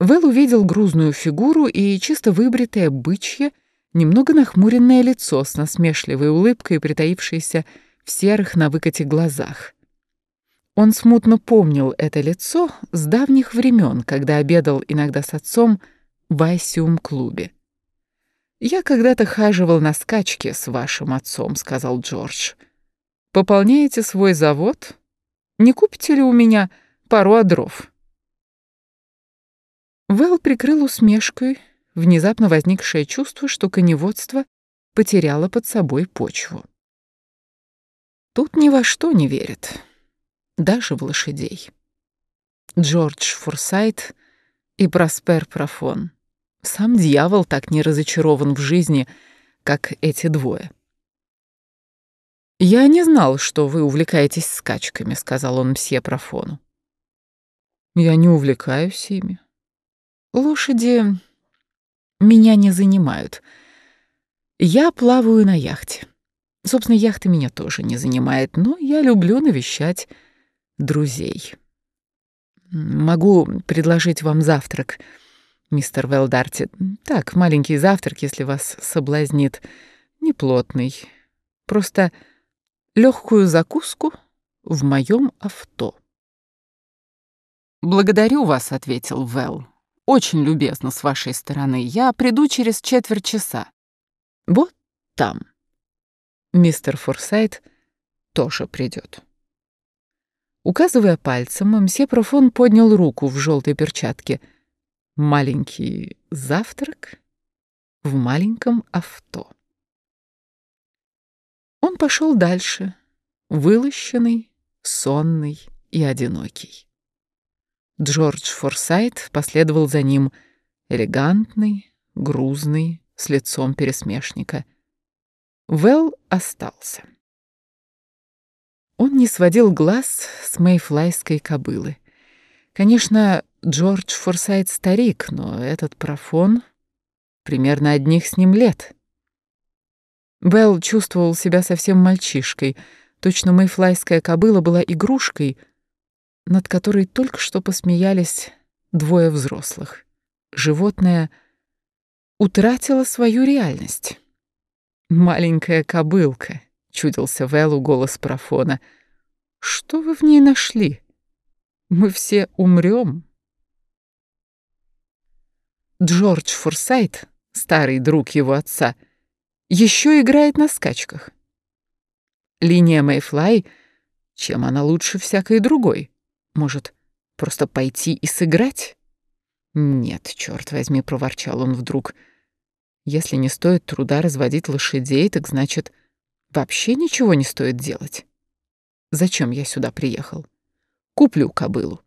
Вэл увидел грузную фигуру и чисто выбритое бычье, немного нахмуренное лицо с насмешливой улыбкой, притаившееся в серых на выкате глазах. Он смутно помнил это лицо с давних времен, когда обедал иногда с отцом в Айсиум-клубе. «Я когда-то хаживал на скачке с вашим отцом», — сказал Джордж. «Пополняете свой завод? Не купите ли у меня пару одров?» Вэл прикрыл усмешкой внезапно возникшее чувство, что коневодство потеряло под собой почву. Тут ни во что не верят, даже в лошадей. Джордж Форсайт и Проспер Профон. Сам дьявол так не разочарован в жизни, как эти двое. «Я не знал, что вы увлекаетесь скачками», — сказал он мсье Профону. «Я не увлекаюсь ими», Лошади меня не занимают. Я плаваю на яхте. Собственно, яхта меня тоже не занимает, но я люблю навещать друзей. Могу предложить вам завтрак, мистер Велдарти. Так, маленький завтрак, если вас соблазнит. Неплотный. Просто легкую закуску в моем авто. «Благодарю вас», — ответил Вэл. Очень любезно с вашей стороны. Я приду через четверть часа. Вот там. Мистер Форсайт тоже придет. Указывая пальцем, мсье Профон поднял руку в желтой перчатке. Маленький завтрак в маленьком авто. Он пошел дальше, вылощенный, сонный и одинокий. Джордж Форсайт последовал за ним, элегантный, грузный, с лицом пересмешника. Вэл остался. Он не сводил глаз с мейфлайской кобылы. Конечно, Джордж Форсайт старик, но этот профон примерно одних с ним лет. Белл чувствовал себя совсем мальчишкой. Точно мейфлайская кобыла была игрушкой, над которой только что посмеялись двое взрослых. Животное утратило свою реальность. «Маленькая кобылка», — чудился Вэллу голос профона. «Что вы в ней нашли? Мы все умрем». Джордж Форсайт, старый друг его отца, еще играет на скачках. Линия Мэйфлай, чем она лучше всякой другой? Может, просто пойти и сыграть? Нет, черт возьми, проворчал он вдруг. Если не стоит труда разводить лошадей, так значит, вообще ничего не стоит делать. Зачем я сюда приехал? Куплю кобылу.